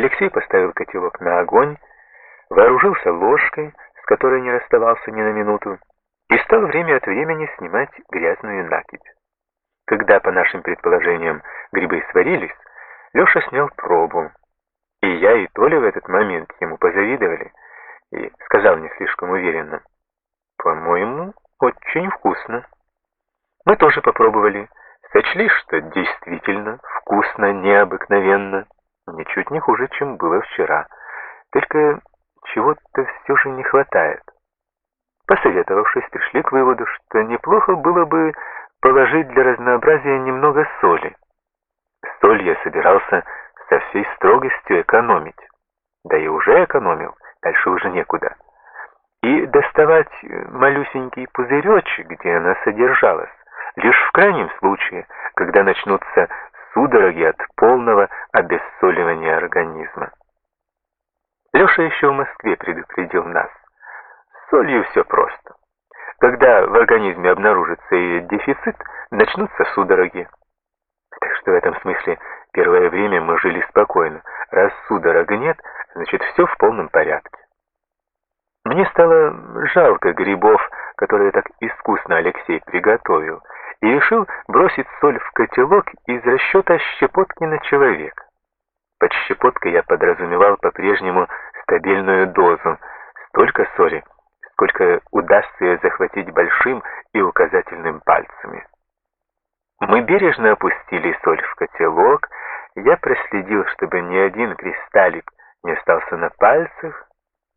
Алексей поставил котелок на огонь, вооружился ложкой, с которой не расставался ни на минуту, и стал время от времени снимать грязную накипь. Когда, по нашим предположениям, грибы сварились, Леша снял пробу. И я, и Толя в этот момент ему позавидовали, и сказал не слишком уверенно, «По-моему, очень вкусно». Мы тоже попробовали, сочли, что действительно вкусно, необыкновенно, ничуть не хуже, чем было вчера. Только чего-то все же не хватает. Посоветовавшись, пришли к выводу, что неплохо было бы положить для разнообразия немного соли. Соль я собирался со всей строгостью экономить. Да и уже экономил, дальше уже некуда. И доставать малюсенький пузыречек, где она содержалась, лишь в крайнем случае, когда начнутся судороги от полного обессоливания организма. Леша еще в Москве предупредил нас. С солью все просто. Когда в организме обнаружится ее дефицит, начнутся судороги. Так что в этом смысле первое время мы жили спокойно. Раз судорога нет, значит все в полном порядке. Мне стало жалко грибов, которые так искусно Алексей приготовил, и решил бросить соль в котелок из расчета щепотки на человека. Под щепоткой я подразумевал по-прежнему стабильную дозу, столько соли, сколько удастся ее захватить большим и указательным пальцами. Мы бережно опустили соль в котелок, я проследил, чтобы ни один кристаллик не остался на пальцах.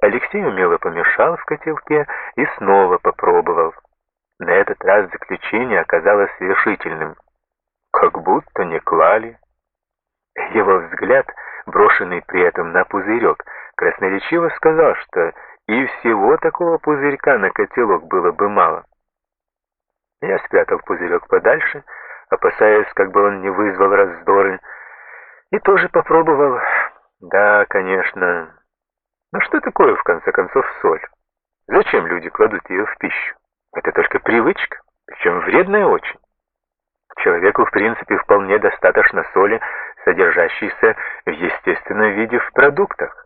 Алексей умело помешал в котелке и снова попробовал. Этот раз заключение оказалось решительным. Как будто не клали. Его взгляд, брошенный при этом на пузырек, красноречиво сказал, что и всего такого пузырька на котелок было бы мало. Я спрятал пузырек подальше, опасаясь, как бы он не вызвал раздоры, и тоже попробовал. Да, конечно. Но что такое, в конце концов, соль? Зачем люди кладут ее в пищу? Это только привычка, причем вредная очень. Человеку, в принципе, вполне достаточно соли, содержащейся в естественном виде в продуктах.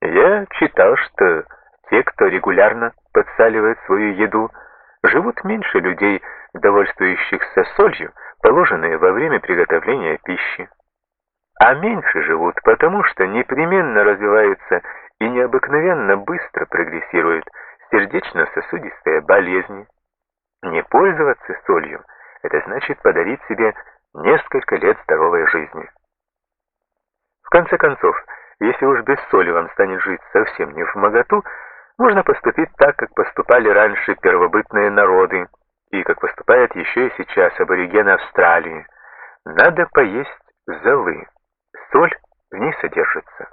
Я читал, что те, кто регулярно подсаливает свою еду, живут меньше людей, довольствующихся солью, положенной во время приготовления пищи. А меньше живут потому, что непременно развиваются и необыкновенно быстро прогрессируют сердечно-сосудистые болезни. Не пользоваться солью – это значит подарить себе несколько лет здоровой жизни. В конце концов, если уж без соли вам станет жить совсем не в моготу, можно поступить так, как поступали раньше первобытные народы, и как поступают еще и сейчас аборигены Австралии. Надо поесть золы. Соль в ней содержится.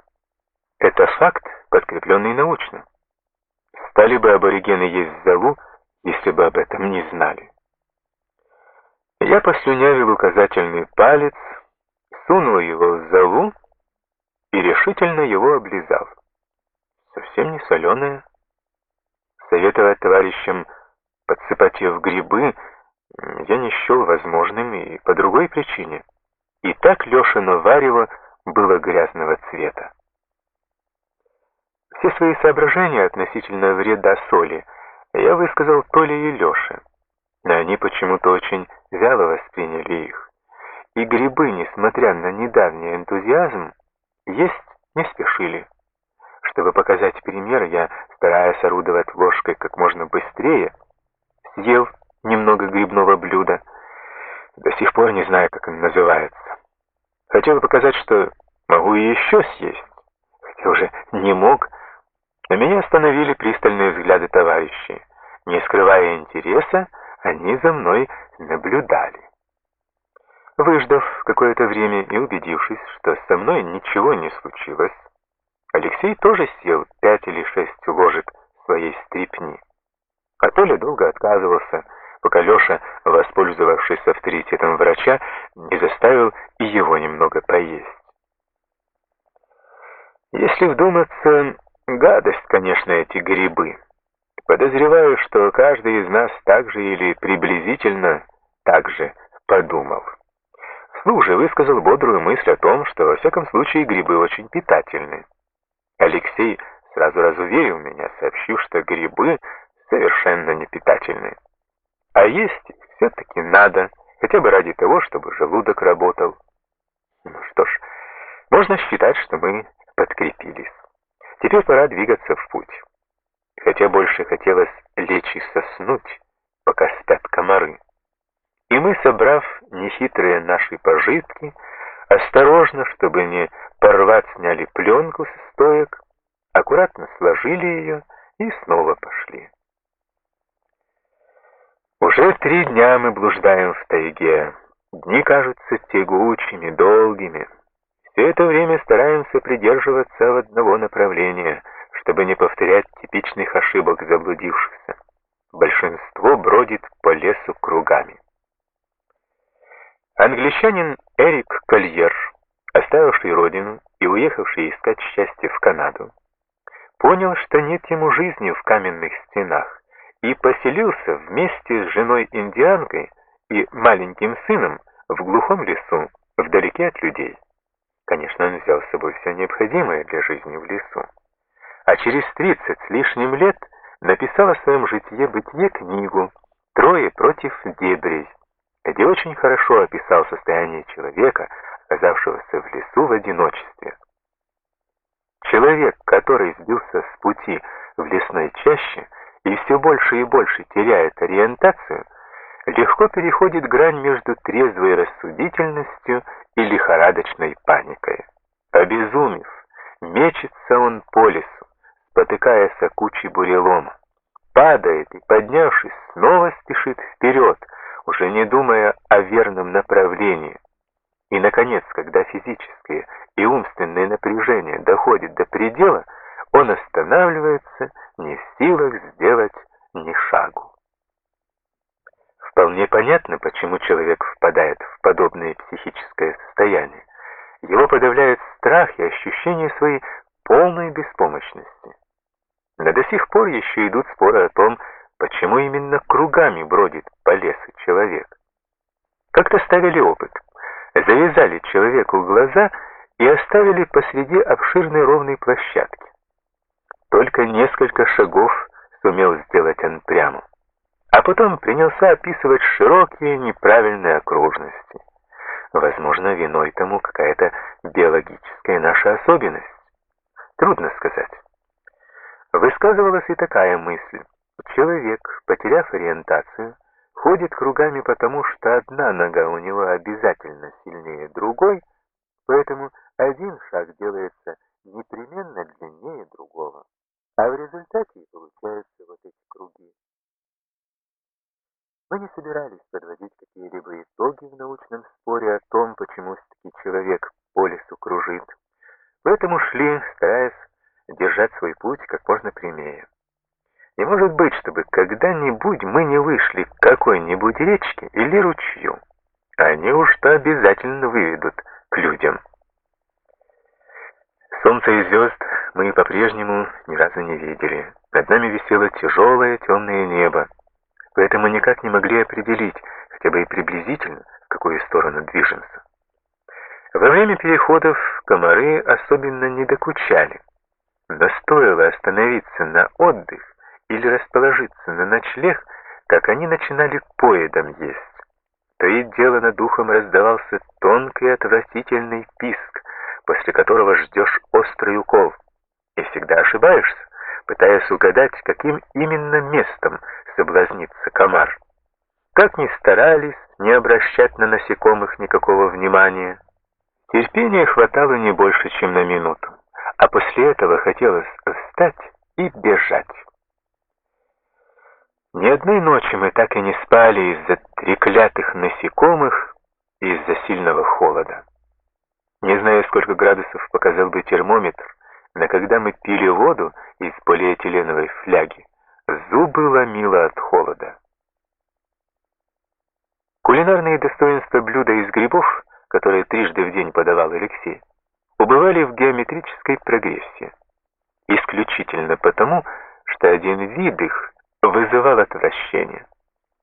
Это факт, подкрепленный научно. Стали бы аборигены есть золу, если бы об этом не знали. Я послюнявил указательный палец, сунул его в золу и решительно его облизал. Совсем не соленое. Советовать товарищам подсыпать ее в грибы я не счел возможным и по другой причине. И так Лешино варево было грязного цвета. Все свои соображения относительно вреда соли я высказал Толе и Леше, но они почему-то очень вяло восприняли их. И грибы, несмотря на недавний энтузиазм, есть не спешили. Чтобы показать пример, я, стараясь орудовать ложкой как можно быстрее, съел немного грибного блюда. До сих пор не знаю, как он называется. Хотел показать, что могу и еще съесть, хотя уже не мог, но меня остановили пристальные взгляды товарищей. Не скрывая интереса, они за мной наблюдали. Выждав какое-то время и убедившись, что со мной ничего не случилось, Алексей тоже съел пять или шесть ложек своей стрипни. А Толя долго отказывался, пока Леша, воспользовавшись авторитетом врача, не заставил и его немного поесть. Если вдуматься, гадость, конечно, эти грибы. Подозреваю, что каждый из нас так же или приблизительно так же подумал. Вслух высказал бодрую мысль о том, что во всяком случае грибы очень питательны. Алексей сразу разуверил меня, сообщив, что грибы совершенно не питательны. А есть все-таки надо, хотя бы ради того, чтобы желудок работал. Ну что ж, можно считать, что мы подкрепились. Теперь пора двигаться в путь. Хотя больше хотелось лечь и соснуть, пока спят комары. И мы, собрав нехитрые наши пожитки, осторожно, чтобы не порвать, сняли пленку со стоек, аккуратно сложили ее и снова пошли. Уже три дня мы блуждаем в тайге. Дни кажутся тягучими, долгими. Все это время стараемся придерживаться в одного направления, чтобы не повторять типичных ошибок заблудившихся. Большинство бродит по лесу кругами. Англичанин Эрик Кольер, оставивший родину и уехавший искать счастье в Канаду, понял, что нет ему жизни в каменных стенах, и поселился вместе с женой-индианкой и маленьким сыном в глухом лесу, вдалеке от людей. Конечно, он взял с собой все необходимое для жизни в лесу. А через 30 с лишним лет написал о своем житье-бытие книгу «Трое против дебрей», где очень хорошо описал состояние человека, оказавшегося в лесу в одиночестве. Человек, который сбился с пути в лесной чаще и все больше и больше теряет ориентацию, легко переходит грань между трезвой рассудительностью и лихорадочной паникой. Обезумев, мечется он по лесу, спотыкаясь о куче бурелома, падает и, поднявшись, снова спешит вперед, уже не думая о верном направлении. И, наконец, когда физическое и умственное напряжение доходит до предела, он останавливается, не в силах сделать ни шагу. Вполне понятно, почему человек впадает в подобное психическое состояние. Его подавляет страх и ощущение своей полной беспомощности. Но до сих пор еще идут споры о том, Почему именно кругами бродит по лесу человек? Как-то ставили опыт. Завязали человеку глаза и оставили посреди обширной ровной площадки. Только несколько шагов сумел сделать он прямо. А потом принялся описывать широкие неправильные окружности. Возможно, виной тому какая-то биологическая наша особенность. Трудно сказать. Высказывалась и такая мысль. Человек, потеряв ориентацию, ходит кругами потому, что одна нога у него обязательно сильнее другой, поэтому один шаг делается непременно длиннее другого, а в результате получаются вот эти круги. Мы не собирались подводить какие-либо итоги в научном споре о том, почему таки человек по лесу кружит, поэтому шли, стараясь держать свой путь как можно прямее. Не может быть, чтобы когда-нибудь мы не вышли к какой-нибудь речке или ручью. Они уж-то обязательно выведут к людям. Солнца и звезд мы по-прежнему ни разу не видели. Над нами висело тяжелое темное небо, поэтому никак не могли определить, хотя бы и приблизительно, в какую сторону движемся. Во время переходов комары особенно не докучали, но стоило остановиться на отдых, или расположиться на ночлег, как они начинали поедом есть. То и дело над ухом раздавался тонкий отвратительный писк, после которого ждешь острый укол. И всегда ошибаешься, пытаясь угадать, каким именно местом соблазнится комар. Как ни старались не обращать на насекомых никакого внимания, терпения хватало не больше, чем на минуту, а после этого хотелось встать и бежать. Ни одной ночи мы так и не спали из-за треклятых насекомых и из-за сильного холода. Не знаю, сколько градусов показал бы термометр, но когда мы пили воду из полиэтиленовой фляги, зубы ломило от холода. Кулинарные достоинства блюда из грибов, которые трижды в день подавал Алексей, убывали в геометрической прогрессии. Исключительно потому, что один вид их вызывал отвращение.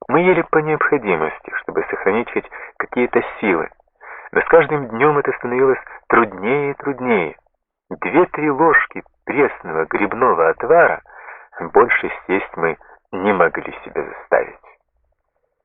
Мы ели по необходимости, чтобы сохранить хоть какие-то силы, Но с каждым днем это становилось труднее и труднее. Две-три ложки пресного грибного отвара больше съесть мы не могли себя заставить.